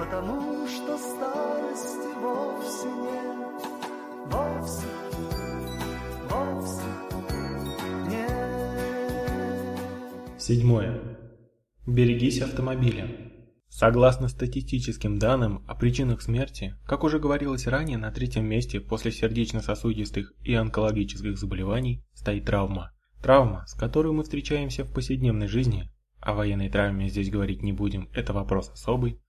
потому что старости вовсе нет, вовсе, вовсе нет. Седьмое. Берегись автомобиля. Согласно статистическим данным о причинах смерти, как уже говорилось ранее, на третьем месте после сердечно-сосудистых и онкологических заболеваний стоит травма. Травма, с которой мы встречаемся в повседневной жизни, о военной травме здесь говорить не будем, это вопрос особый,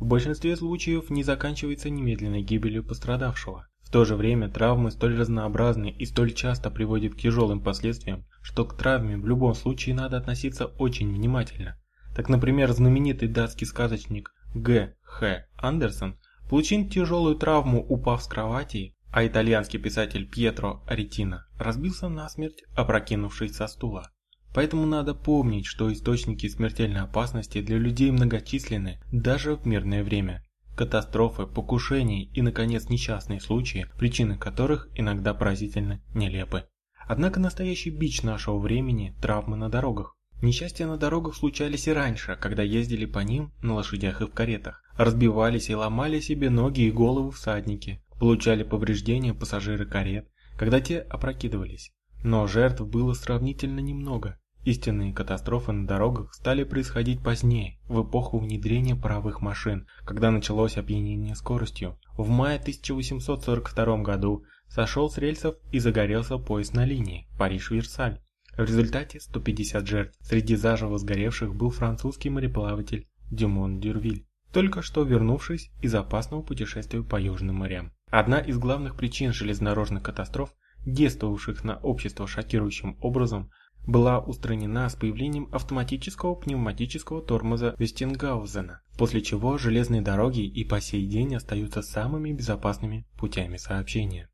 в большинстве случаев не заканчивается немедленной гибелью пострадавшего. В то же время травмы столь разнообразны и столь часто приводят к тяжелым последствиям, что к травме в любом случае надо относиться очень внимательно. Так, например, знаменитый датский сказочник Г. Х. Андерсон получил тяжелую травму, упав с кровати, а итальянский писатель Пьетро Аретино разбился насмерть, опрокинувшись со стула. Поэтому надо помнить, что источники смертельной опасности для людей многочисленны даже в мирное время. Катастрофы, покушения и, наконец, несчастные случаи, причины которых иногда поразительно нелепы. Однако настоящий бич нашего времени – травмы на дорогах. Несчастья на дорогах случались и раньше, когда ездили по ним на лошадях и в каретах. Разбивались и ломали себе ноги и головы всадники. Получали повреждения пассажиры карет, когда те опрокидывались. Но жертв было сравнительно немного. Истинные катастрофы на дорогах стали происходить позднее, в эпоху внедрения паровых машин, когда началось опьянение скоростью. В мае 1842 году сошел с рельсов и загорелся поезд на линии Париж-Версаль. В результате 150 жертв. Среди заживо сгоревших был французский мореплаватель Дюмон Дюрвиль, только что вернувшись из опасного путешествия по Южным морям. Одна из главных причин железнодорожных катастроф, действовавших на общество шокирующим образом, была устранена с появлением автоматического пневматического тормоза Вестингаузена, после чего железные дороги и по сей день остаются самыми безопасными путями сообщения.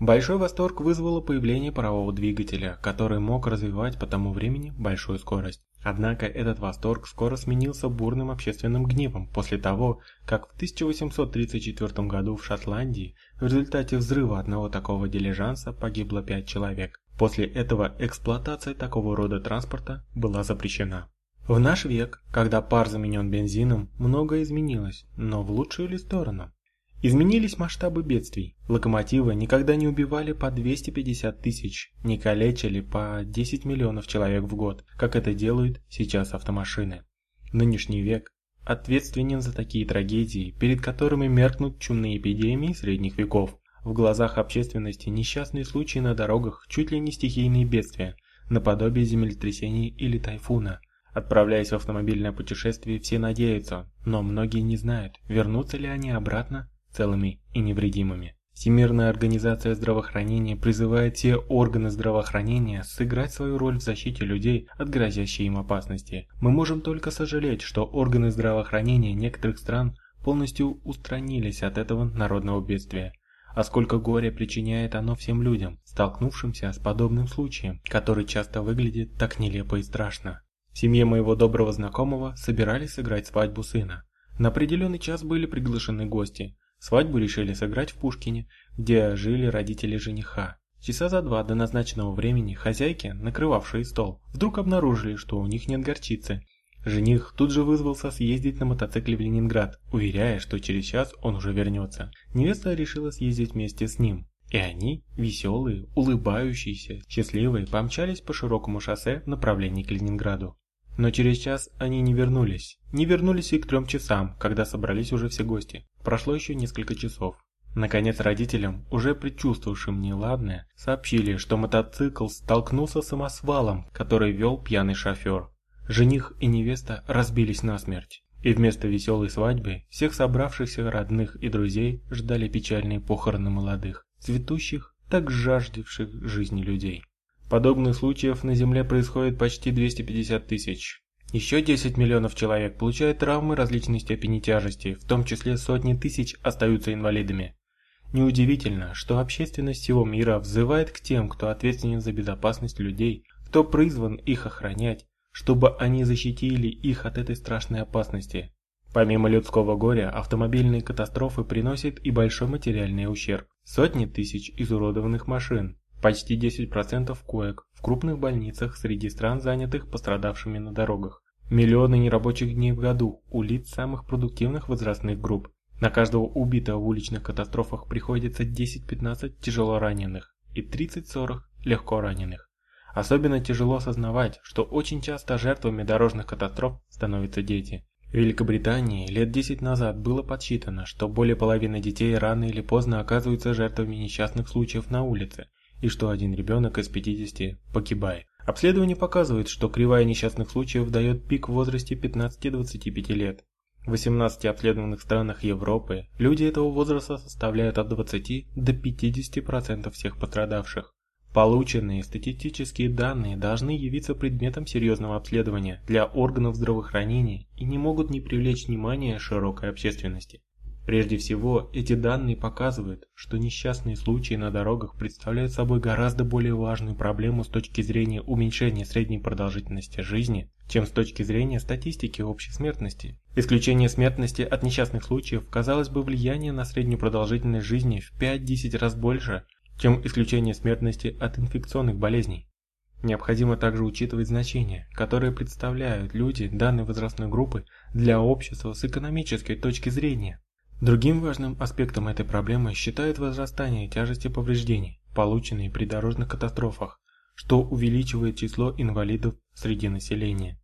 Большой восторг вызвало появление парового двигателя, который мог развивать по тому времени большую скорость. Однако этот восторг скоро сменился бурным общественным гневом после того, как в 1834 году в Шотландии в результате взрыва одного такого дилижанса погибло 5 человек. После этого эксплуатация такого рода транспорта была запрещена. В наш век, когда пар заменен бензином, многое изменилось, но в лучшую ли сторону? Изменились масштабы бедствий. Локомотивы никогда не убивали по 250 тысяч, не калечили по 10 миллионов человек в год, как это делают сейчас автомашины. Нынешний век ответственен за такие трагедии, перед которыми меркнут чумные эпидемии средних веков. В глазах общественности несчастные случаи на дорогах чуть ли не стихийные бедствия, наподобие землетрясений или тайфуна. Отправляясь в автомобильное путешествие, все надеются, но многие не знают, вернутся ли они обратно целыми и невредимыми. Всемирная организация здравоохранения призывает все органы здравоохранения сыграть свою роль в защите людей от грозящей им опасности. Мы можем только сожалеть, что органы здравоохранения некоторых стран полностью устранились от этого народного бедствия. А сколько горя причиняет оно всем людям, столкнувшимся с подобным случаем, который часто выглядит так нелепо и страшно. В семье моего доброго знакомого собирались сыграть свадьбу сына. На определенный час были приглашены гости. Свадьбу решили сыграть в Пушкине, где жили родители жениха. Часа за два до назначенного времени хозяйки, накрывавшие стол, вдруг обнаружили, что у них нет горчицы. Жених тут же вызвался съездить на мотоцикле в Ленинград, уверяя, что через час он уже вернется. Невеста решила съездить вместе с ним. И они, веселые, улыбающиеся, счастливые, помчались по широкому шоссе в направлении к Ленинграду. Но через час они не вернулись. Не вернулись и к трем часам, когда собрались уже все гости. Прошло еще несколько часов. Наконец родителям, уже предчувствовавшим неладное, сообщили, что мотоцикл столкнулся с самосвалом, который вел пьяный шофер. Жених и невеста разбились насмерть. И вместо веселой свадьбы всех собравшихся родных и друзей ждали печальные похороны молодых, цветущих, так жаждавших жизни людей. Подобных случаев на Земле происходит почти 250 тысяч. Еще 10 миллионов человек получают травмы различной степени тяжести, в том числе сотни тысяч остаются инвалидами. Неудивительно, что общественность всего мира взывает к тем, кто ответственен за безопасность людей, кто призван их охранять, чтобы они защитили их от этой страшной опасности. Помимо людского горя, автомобильные катастрофы приносят и большой материальный ущерб. Сотни тысяч изуродованных машин, Почти 10% коек в крупных больницах среди стран, занятых пострадавшими на дорогах. Миллионы нерабочих дней в году у лиц самых продуктивных возрастных групп. На каждого убитого в уличных катастрофах приходится 10-15 тяжело раненых и 30-40 легко раненых. Особенно тяжело осознавать, что очень часто жертвами дорожных катастроф становятся дети. В Великобритании лет 10 назад было подсчитано, что более половины детей рано или поздно оказываются жертвами несчастных случаев на улице, и что один ребенок из 50 погибает. Обследование показывает, что кривая несчастных случаев дает пик в возрасте 15-25 лет. В 18 обследованных странах Европы люди этого возраста составляют от 20 до 50% всех пострадавших. Полученные статистические данные должны явиться предметом серьезного обследования для органов здравоохранения и не могут не привлечь внимание широкой общественности. Прежде всего, эти данные показывают, что несчастные случаи на дорогах представляют собой гораздо более важную проблему с точки зрения уменьшения средней продолжительности жизни, чем с точки зрения статистики общей смертности. Исключение смертности от несчастных случаев, казалось бы, влияние на среднюю продолжительность жизни в 5-10 раз больше, чем исключение смертности от инфекционных болезней. Необходимо также учитывать значение, которое представляют люди данной возрастной группы для общества с экономической точки зрения. Другим важным аспектом этой проблемы считают возрастание тяжести повреждений, полученные при дорожных катастрофах, что увеличивает число инвалидов среди населения.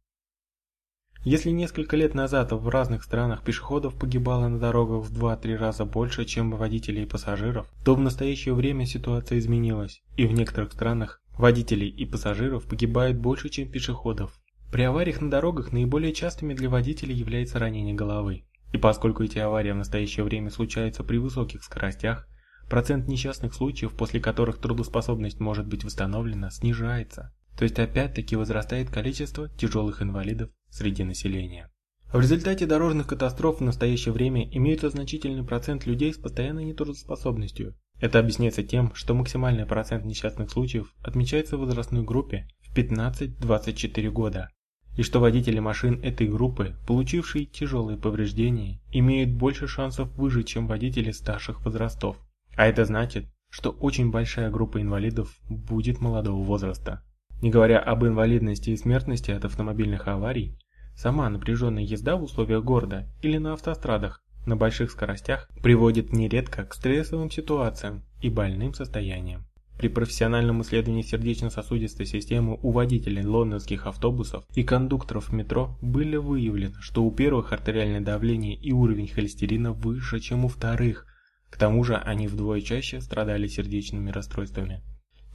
Если несколько лет назад в разных странах пешеходов погибало на дорогах в 2-3 раза больше, чем водителей и пассажиров, то в настоящее время ситуация изменилась, и в некоторых странах водителей и пассажиров погибает больше, чем пешеходов. При авариях на дорогах наиболее частыми для водителей является ранение головы. И поскольку эти аварии в настоящее время случаются при высоких скоростях, процент несчастных случаев, после которых трудоспособность может быть восстановлена, снижается. То есть опять-таки возрастает количество тяжелых инвалидов среди населения. В результате дорожных катастроф в настоящее время имеется значительный процент людей с постоянной нетрудоспособностью. Это объясняется тем, что максимальный процент несчастных случаев отмечается в возрастной группе в 15-24 года, и что водители машин этой группы, получившие тяжелые повреждения, имеют больше шансов выжить, чем водители старших возрастов. А это значит, что очень большая группа инвалидов будет молодого возраста. Не говоря об инвалидности и смертности от автомобильных аварий, сама напряженная езда в условиях города или на автострадах на больших скоростях приводит нередко к стрессовым ситуациям и больным состояниям. При профессиональном исследовании сердечно-сосудистой системы у водителей лондонских автобусов и кондукторов метро были выявлено, что у первых артериальное давление и уровень холестерина выше, чем у вторых. К тому же они вдвое чаще страдали сердечными расстройствами.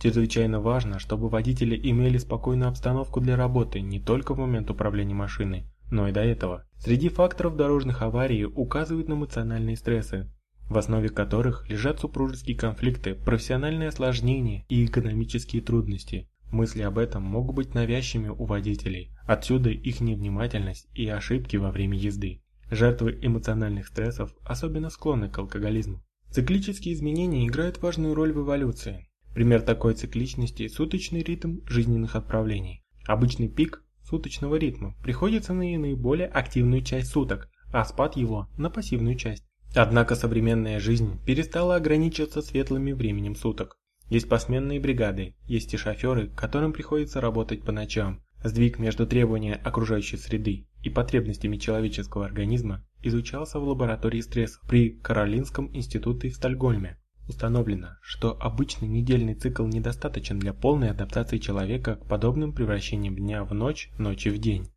Чрезвычайно важно, чтобы водители имели спокойную обстановку для работы не только в момент управления машиной, но и до этого. Среди факторов дорожных аварий указывают на эмоциональные стрессы, в основе которых лежат супружеские конфликты, профессиональные осложнения и экономические трудности. Мысли об этом могут быть навязчивыми у водителей, отсюда их невнимательность и ошибки во время езды. Жертвы эмоциональных стрессов особенно склонны к алкоголизму. Циклические изменения играют важную роль в эволюции. Пример такой цикличности – суточный ритм жизненных отправлений. Обычный пик суточного ритма приходится на наиболее активную часть суток, а спад его – на пассивную часть. Однако современная жизнь перестала ограничиваться светлыми временем суток. Есть посменные бригады, есть и шоферы, которым приходится работать по ночам. Сдвиг между требованиями окружающей среды и потребностями человеческого организма изучался в лаборатории стресса при Каролинском институте в Стокгольме. Установлено, что обычный недельный цикл недостаточен для полной адаптации человека к подобным превращениям дня в ночь, ночи в день.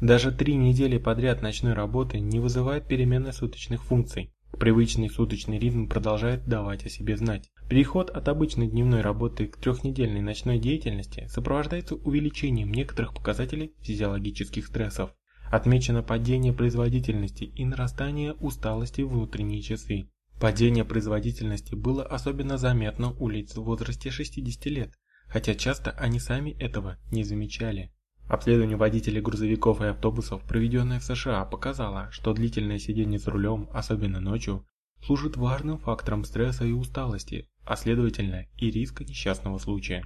Даже три недели подряд ночной работы не вызывает перемены суточных функций. Привычный суточный ритм продолжает давать о себе знать. Переход от обычной дневной работы к трехнедельной ночной деятельности сопровождается увеличением некоторых показателей физиологических стрессов. Отмечено падение производительности и нарастание усталости в внутренние часы. Падение производительности было особенно заметно у лиц в возрасте 60 лет, хотя часто они сами этого не замечали. Обследование водителей грузовиков и автобусов, проведенное в США, показало, что длительное сидение за рулем, особенно ночью, служит важным фактором стресса и усталости, а следовательно и риска несчастного случая.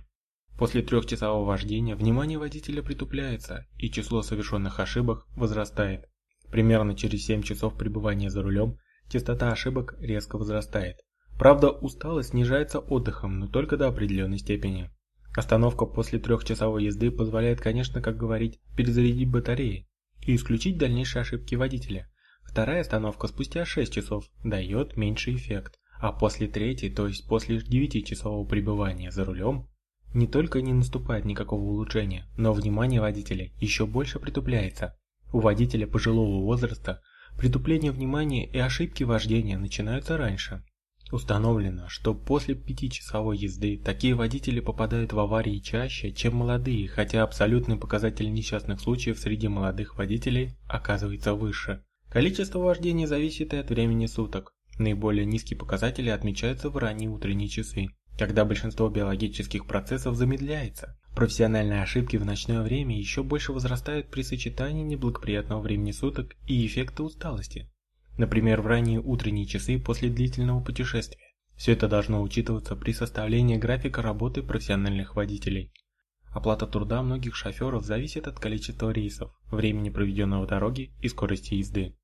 После трехчасового вождения внимание водителя притупляется и число совершенных ошибок возрастает. Примерно через 7 часов пребывания за рулем частота ошибок резко возрастает. Правда, усталость снижается отдыхом, но только до определенной степени. Остановка после трехчасовой езды позволяет, конечно, как говорить, перезарядить батареи. и исключить дальнейшие ошибки водителя. Вторая остановка спустя 6 часов дает меньший эффект, а после третьей, то есть после 9-часового пребывания за рулем, не только не наступает никакого улучшения, но внимание водителя еще больше притупляется. У водителя пожилого возраста притупление внимания и ошибки вождения начинаются раньше. Установлено, что после пятичасовой езды такие водители попадают в аварии чаще, чем молодые, хотя абсолютный показатель несчастных случаев среди молодых водителей оказывается выше. Количество вождения зависит и от времени суток. Наиболее низкие показатели отмечаются в ранние утренние часы когда большинство биологических процессов замедляется. Профессиональные ошибки в ночное время еще больше возрастают при сочетании неблагоприятного времени суток и эффекта усталости. Например, в ранние утренние часы после длительного путешествия. Все это должно учитываться при составлении графика работы профессиональных водителей. Оплата труда многих шоферов зависит от количества рейсов, времени проведенного в дороге и скорости езды.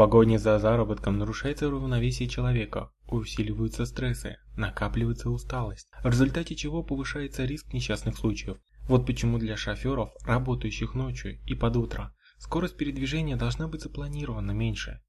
Погоне за заработком нарушается равновесие человека, усиливаются стрессы, накапливается усталость, в результате чего повышается риск несчастных случаев. Вот почему для шоферов, работающих ночью и под утро, скорость передвижения должна быть запланирована меньше.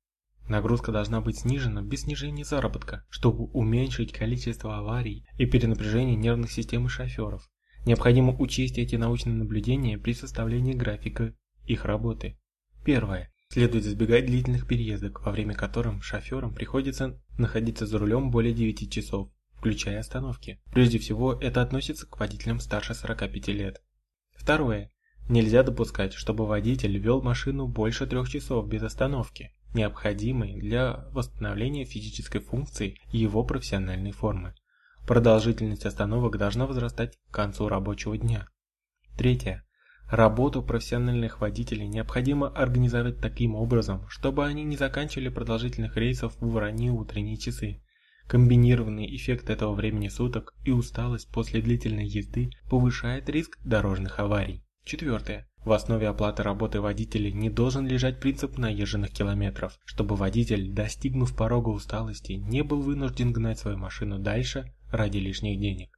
Нагрузка должна быть снижена без снижения заработка, чтобы уменьшить количество аварий и перенапряжение нервных систем и шоферов. Необходимо учесть эти научные наблюдения при составлении графика их работы. Первое. Следует избегать длительных переездок, во время которых шоферам приходится находиться за рулем более 9 часов, включая остановки. Прежде всего, это относится к водителям старше 45 лет. Второе. Нельзя допускать, чтобы водитель вел машину больше трех часов без остановки, необходимой для восстановления физической функции и его профессиональной формы. Продолжительность остановок должна возрастать к концу рабочего дня. Третье. Работу профессиональных водителей необходимо организовать таким образом, чтобы они не заканчивали продолжительных рейсов в ранние утренние часы. Комбинированный эффект этого времени суток и усталость после длительной езды повышает риск дорожных аварий. Четвертое. В основе оплаты работы водителей не должен лежать принцип наезженных километров, чтобы водитель, достигнув порога усталости, не был вынужден гнать свою машину дальше ради лишних денег.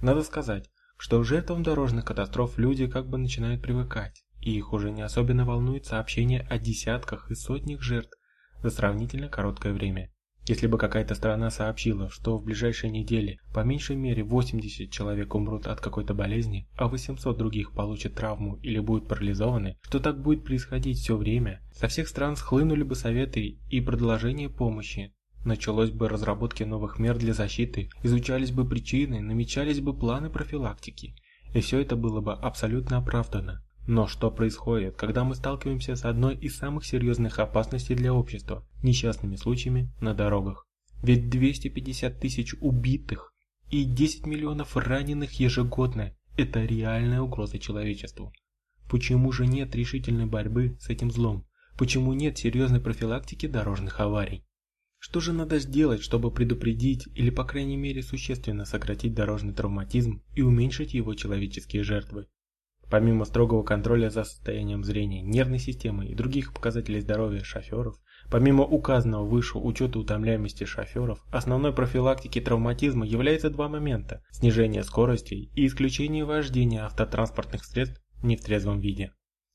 Надо сказать, что к жертвам дорожных катастроф люди как бы начинают привыкать, и их уже не особенно волнует сообщение о десятках и сотнях жертв за сравнительно короткое время. Если бы какая-то страна сообщила, что в ближайшие недели по меньшей мере 80 человек умрут от какой-то болезни, а 800 других получат травму или будут парализованы, что так будет происходить все время, со всех стран схлынули бы советы и предложения помощи, Началось бы разработки новых мер для защиты, изучались бы причины, намечались бы планы профилактики. И все это было бы абсолютно оправдано. Но что происходит, когда мы сталкиваемся с одной из самых серьезных опасностей для общества – несчастными случаями на дорогах? Ведь 250 тысяч убитых и 10 миллионов раненых ежегодно – это реальная угроза человечеству. Почему же нет решительной борьбы с этим злом? Почему нет серьезной профилактики дорожных аварий? Что же надо сделать, чтобы предупредить или по крайней мере существенно сократить дорожный травматизм и уменьшить его человеческие жертвы? Помимо строгого контроля за состоянием зрения, нервной системы и других показателей здоровья шоферов, помимо указанного выше учета утомляемости шоферов, основной профилактикой травматизма является два момента – снижение скорости и исключение вождения автотранспортных средств не в трезвом виде.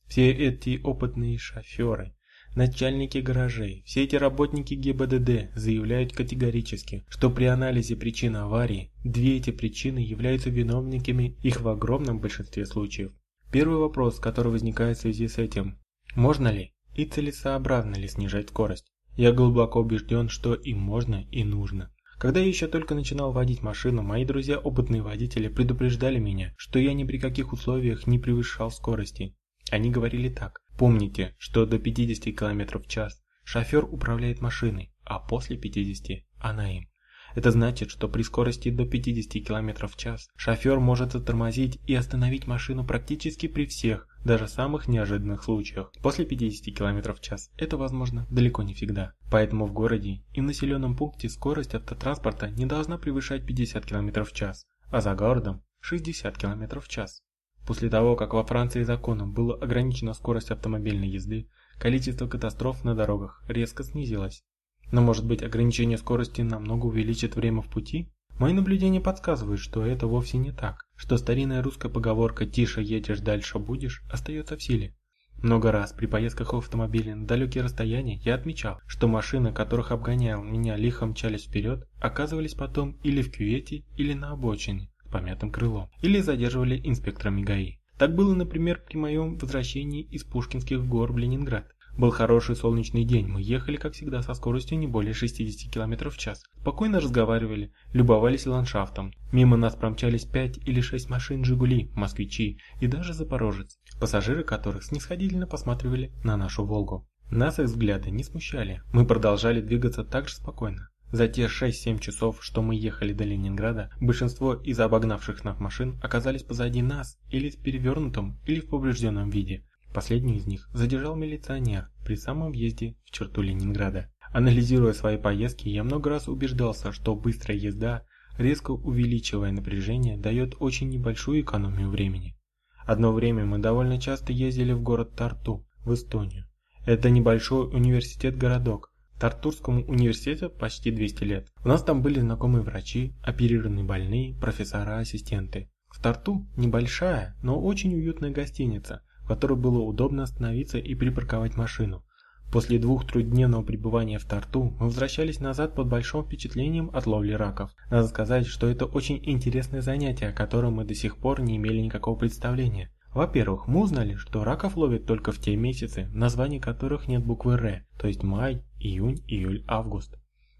Все эти опытные шоферы Начальники гаражей, все эти работники ГИБДД заявляют категорически, что при анализе причин аварии две эти причины являются виновниками их в огромном большинстве случаев. Первый вопрос, который возникает в связи с этим – можно ли и целесообразно ли снижать скорость? Я глубоко убежден, что и можно, и нужно. Когда я еще только начинал водить машину, мои друзья опытные водители предупреждали меня, что я ни при каких условиях не превышал скорости. Они говорили так. Помните, что до 50 км в час шофер управляет машиной, а после 50 она им. Это значит, что при скорости до 50 км в час шофер может затормозить и остановить машину практически при всех, даже самых неожиданных случаях. После 50 км в час это возможно далеко не всегда. Поэтому в городе и в населенном пункте скорость автотранспорта не должна превышать 50 км в час, а за городом 60 км в час. После того, как во Франции законом была ограничена скорость автомобильной езды, количество катастроф на дорогах резко снизилось. Но может быть ограничение скорости намного увеличит время в пути? Мои наблюдения подсказывают, что это вовсе не так, что старинная русская поговорка «тише едешь, дальше будешь» остается в силе. Много раз при поездках в автомобиле на далекие расстояния я отмечал, что машины, которых обгонял меня лихо мчались вперед, оказывались потом или в кювете, или на обочине помятым крылом, или задерживали инспекторами ГАИ. Так было, например, при моем возвращении из Пушкинских гор в Ленинград. Был хороший солнечный день, мы ехали, как всегда, со скоростью не более 60 км в час. Спокойно разговаривали, любовались ландшафтом. Мимо нас промчались 5 или 6 машин «Жигули», «Москвичи» и даже «Запорожец», пассажиры которых снисходительно посматривали на нашу «Волгу». Нас их взгляды не смущали, мы продолжали двигаться так же спокойно. За те 6-7 часов, что мы ехали до Ленинграда, большинство из обогнавших нас машин оказались позади нас или в перевернутом, или в поврежденном виде. Последний из них задержал милиционер при самом въезде в черту Ленинграда. Анализируя свои поездки, я много раз убеждался, что быстрая езда, резко увеличивая напряжение, дает очень небольшую экономию времени. Одно время мы довольно часто ездили в город Тарту, в Эстонию. Это небольшой университет-городок, Тартурскому университету почти 200 лет. У нас там были знакомые врачи, оперированные больные, профессора-ассистенты. В Тарту небольшая, но очень уютная гостиница, в которой было удобно остановиться и припарковать машину. После двух трехдневного пребывания в Тарту мы возвращались назад под большим впечатлением от ловли раков. Надо сказать, что это очень интересное занятие, о котором мы до сих пор не имели никакого представления. Во-первых, мы узнали, что раков ловят только в те месяцы, в названии которых нет буквы «Р», то есть май, июнь, июль, август.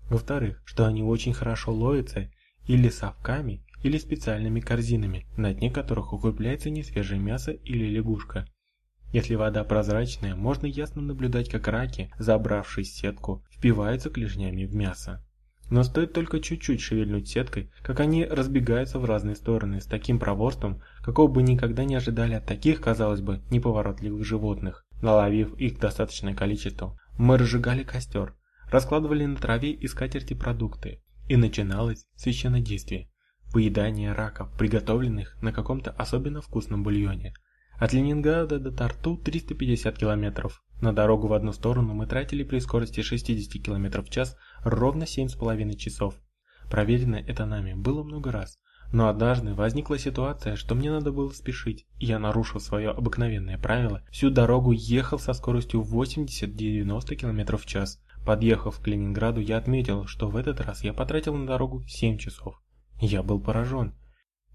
Во-вторых, что они очень хорошо ловятся или совками, или специальными корзинами, на дне которых укрепляется несвежее мясо или лягушка. Если вода прозрачная, можно ясно наблюдать, как раки, забравшись в сетку, впиваются клешнями в мясо. Но стоит только чуть-чуть шевельнуть сеткой, как они разбегаются в разные стороны с таким проворством, какого бы никогда не ожидали от таких, казалось бы, неповоротливых животных. Наловив их достаточное количество, мы разжигали костер, раскладывали на траве и скатерти продукты, и начиналось священное действие – поедание раков, приготовленных на каком-то особенно вкусном бульоне. От Ленинграда до Тарту 350 километров. На дорогу в одну сторону мы тратили при скорости 60 км в час ровно 7,5 часов. Проверено это нами было много раз. Но однажды возникла ситуация, что мне надо было спешить, я, нарушил свое обыкновенное правило, всю дорогу ехал со скоростью 80-90 км в час. Подъехав к Ленинграду, я отметил, что в этот раз я потратил на дорогу 7 часов. Я был поражен.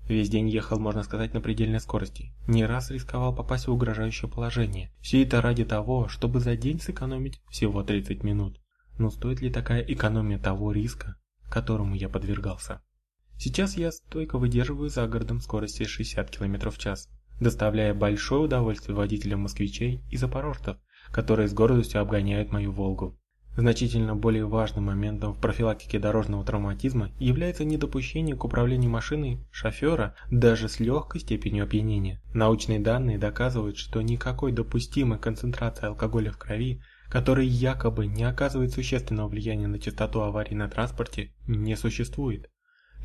Весь день ехал, можно сказать, на предельной скорости. Не раз рисковал попасть в угрожающее положение. Все это ради того, чтобы за день сэкономить всего 30 минут. Но стоит ли такая экономия того риска, которому я подвергался? Сейчас я стойко выдерживаю за городом скорости 60 км в час, доставляя большое удовольствие водителям москвичей и запорожцев, которые с гордостью обгоняют мою «Волгу». Значительно более важным моментом в профилактике дорожного травматизма является недопущение к управлению машиной шофера даже с легкой степенью опьянения. Научные данные доказывают, что никакой допустимой концентрации алкоголя в крови, который якобы не оказывает существенного влияния на частоту аварий на транспорте, не существует.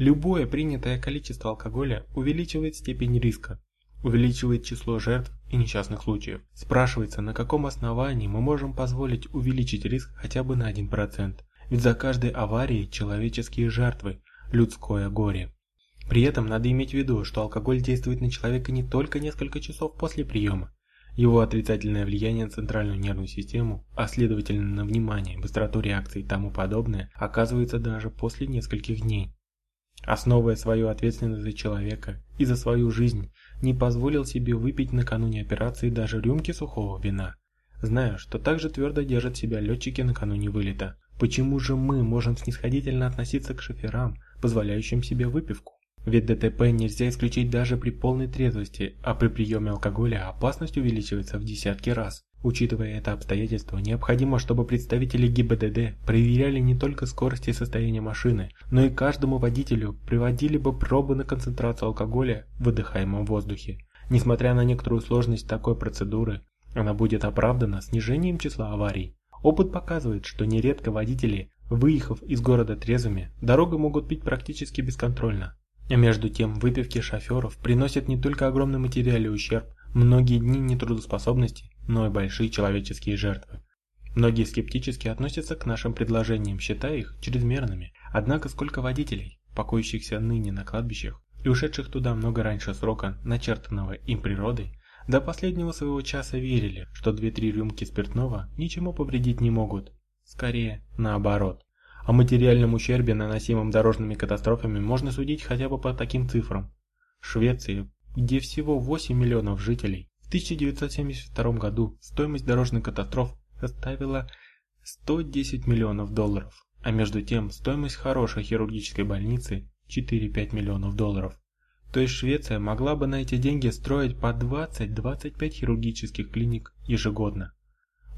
Любое принятое количество алкоголя увеличивает степень риска, увеличивает число жертв и несчастных случаев. Спрашивается, на каком основании мы можем позволить увеличить риск хотя бы на 1%? Ведь за каждой аварией человеческие жертвы, людское горе. При этом надо иметь в виду, что алкоголь действует на человека не только несколько часов после приема. Его отрицательное влияние на центральную нервную систему, а следовательно на внимание, быстроту реакции и тому подобное, оказывается даже после нескольких дней. Основывая свою ответственность за человека и за свою жизнь, не позволил себе выпить накануне операции даже рюмки сухого вина, зная, что также твердо держат себя летчики накануне вылета. Почему же мы можем снисходительно относиться к шоферам, позволяющим себе выпивку? Ведь ДТП нельзя исключить даже при полной трезвости, а при приеме алкоголя опасность увеличивается в десятки раз. Учитывая это обстоятельство, необходимо, чтобы представители ГИБДД проверяли не только скорость и состояние машины, но и каждому водителю приводили бы пробы на концентрацию алкоголя в выдыхаемом воздухе. Несмотря на некоторую сложность такой процедуры, она будет оправдана снижением числа аварий. Опыт показывает, что нередко водители, выехав из города трезвыми, дорогу могут пить практически бесконтрольно. Между тем, выпивки шоферов приносят не только огромный материальный ущерб, многие дни нетрудоспособности, но и большие человеческие жертвы. Многие скептически относятся к нашим предложениям, считая их чрезмерными. Однако сколько водителей, покоящихся ныне на кладбищах и ушедших туда много раньше срока, начертанного им природой, До последнего своего часа верили, что 2-3 рюмки спиртного ничему повредить не могут. Скорее, наоборот. О материальном ущербе, наносимом дорожными катастрофами, можно судить хотя бы по таким цифрам. В Швеции, где всего 8 миллионов жителей, в 1972 году стоимость дорожных катастроф составила 110 миллионов долларов, а между тем стоимость хорошей хирургической больницы 4-5 миллионов долларов. То есть Швеция могла бы на эти деньги строить по 20-25 хирургических клиник ежегодно.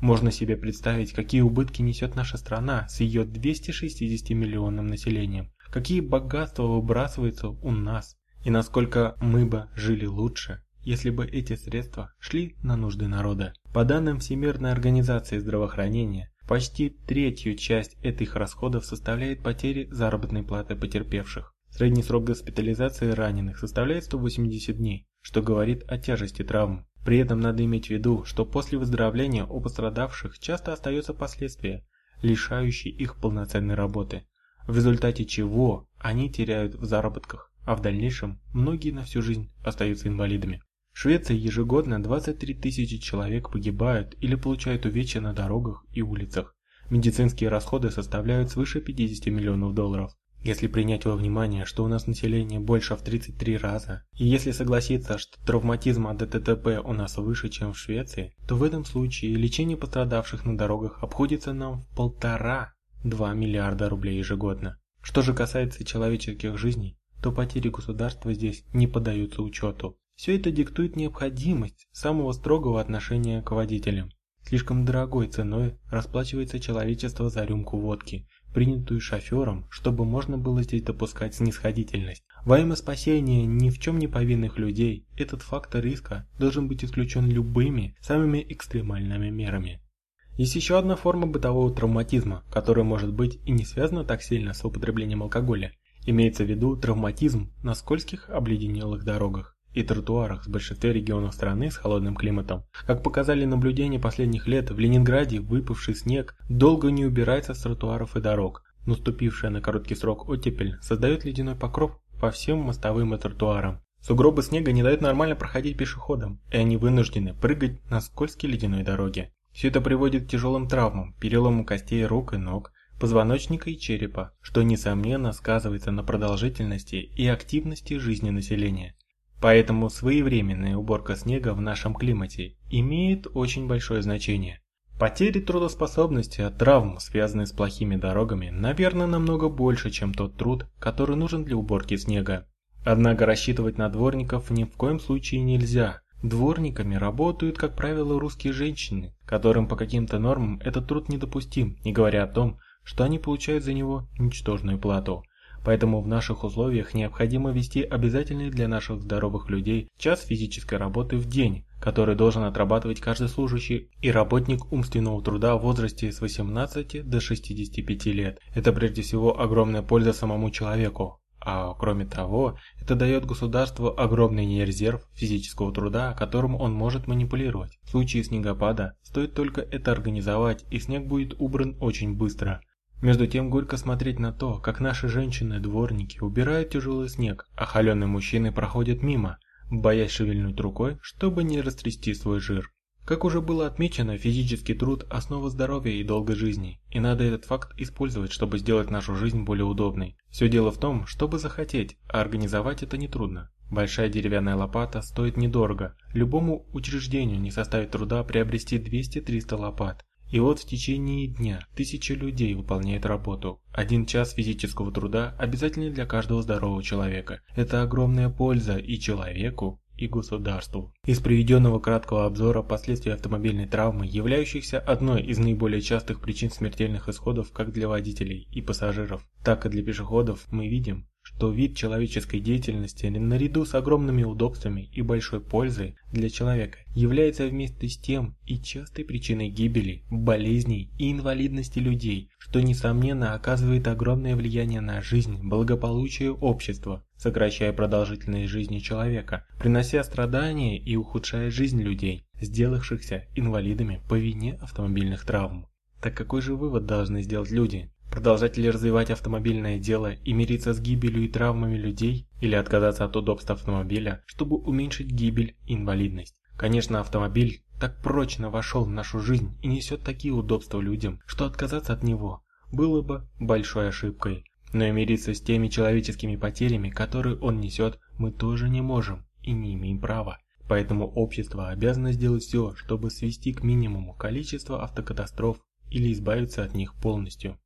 Можно себе представить, какие убытки несет наша страна с ее 260 миллионным населением, какие богатства выбрасываются у нас, и насколько мы бы жили лучше, если бы эти средства шли на нужды народа. По данным Всемирной организации здравоохранения, почти третью часть этих расходов составляет потери заработной платы потерпевших. Средний срок госпитализации раненых составляет 180 дней, что говорит о тяжести травм. При этом надо иметь в виду, что после выздоровления у пострадавших часто остаются последствия, лишающие их полноценной работы, в результате чего они теряют в заработках, а в дальнейшем многие на всю жизнь остаются инвалидами. В Швеции ежегодно 23 тысячи человек погибают или получают увечья на дорогах и улицах. Медицинские расходы составляют свыше 50 миллионов долларов. Если принять во внимание, что у нас население больше в 33 раза, и если согласиться, что травматизм от ДТП у нас выше, чем в Швеции, то в этом случае лечение пострадавших на дорогах обходится нам в полтора-два миллиарда рублей ежегодно. Что же касается человеческих жизней, то потери государства здесь не поддаются учету. Все это диктует необходимость самого строгого отношения к водителям. Слишком дорогой ценой расплачивается человечество за рюмку водки, принятую шофером, чтобы можно было здесь допускать снисходительность. Во имя спасения ни в чем не повинных людей, этот фактор риска должен быть исключен любыми, самыми экстремальными мерами. Есть еще одна форма бытового травматизма, которая может быть и не связана так сильно с употреблением алкоголя. Имеется в виду травматизм на скользких обледенелых дорогах и тротуарах в большинстве регионов страны с холодным климатом. Как показали наблюдения последних лет, в Ленинграде выпавший снег долго не убирается с тротуаров и дорог. Наступившая на короткий срок оттепель создает ледяной покров по всем мостовым и тротуарам. Сугробы снега не дают нормально проходить пешеходам, и они вынуждены прыгать на скользкой ледяной дороге. Все это приводит к тяжелым травмам, перелому костей рук и ног, позвоночника и черепа, что несомненно сказывается на продолжительности и активности жизни населения. Поэтому своевременная уборка снега в нашем климате имеет очень большое значение. Потери трудоспособности от травм, связанные с плохими дорогами, наверное, намного больше, чем тот труд, который нужен для уборки снега. Однако рассчитывать на дворников ни в коем случае нельзя. Дворниками работают, как правило, русские женщины, которым по каким-то нормам этот труд недопустим, не говоря о том, что они получают за него ничтожную плату. Поэтому в наших условиях необходимо вести обязательный для наших здоровых людей час физической работы в день, который должен отрабатывать каждый служащий и работник умственного труда в возрасте с 18 до 65 лет. Это прежде всего огромная польза самому человеку, а кроме того, это дает государству огромный резерв физического труда, которым он может манипулировать. В случае снегопада стоит только это организовать, и снег будет убран очень быстро. Между тем горько смотреть на то, как наши женщины-дворники убирают тяжелый снег, а холеные мужчины проходят мимо, боясь шевельнуть рукой, чтобы не растрясти свой жир. Как уже было отмечено, физический труд – основа здоровья и долгой жизни, и надо этот факт использовать, чтобы сделать нашу жизнь более удобной. Все дело в том, чтобы захотеть, а организовать это нетрудно. Большая деревянная лопата стоит недорого, любому учреждению не составит труда приобрести 200-300 лопат. И вот в течение дня тысячи людей выполняют работу. Один час физического труда обязательный для каждого здорового человека. Это огромная польза и человеку, и государству. Из приведенного краткого обзора последствий автомобильной травмы, являющихся одной из наиболее частых причин смертельных исходов как для водителей и пассажиров, так и для пешеходов, мы видим, что вид человеческой деятельности наряду с огромными удобствами и большой пользой для человека является вместе с тем и частой причиной гибели, болезней и инвалидности людей, что несомненно оказывает огромное влияние на жизнь, благополучие общества, сокращая продолжительность жизни человека, принося страдания и ухудшая жизнь людей, сделавшихся инвалидами по вине автомобильных травм. Так какой же вывод должны сделать люди, Продолжать ли развивать автомобильное дело и мириться с гибелью и травмами людей, или отказаться от удобств автомобиля, чтобы уменьшить гибель и инвалидность? Конечно, автомобиль так прочно вошел в нашу жизнь и несет такие удобства людям, что отказаться от него было бы большой ошибкой. Но и мириться с теми человеческими потерями, которые он несет, мы тоже не можем и не имеем права. Поэтому общество обязано сделать все, чтобы свести к минимуму количество автокатастроф или избавиться от них полностью.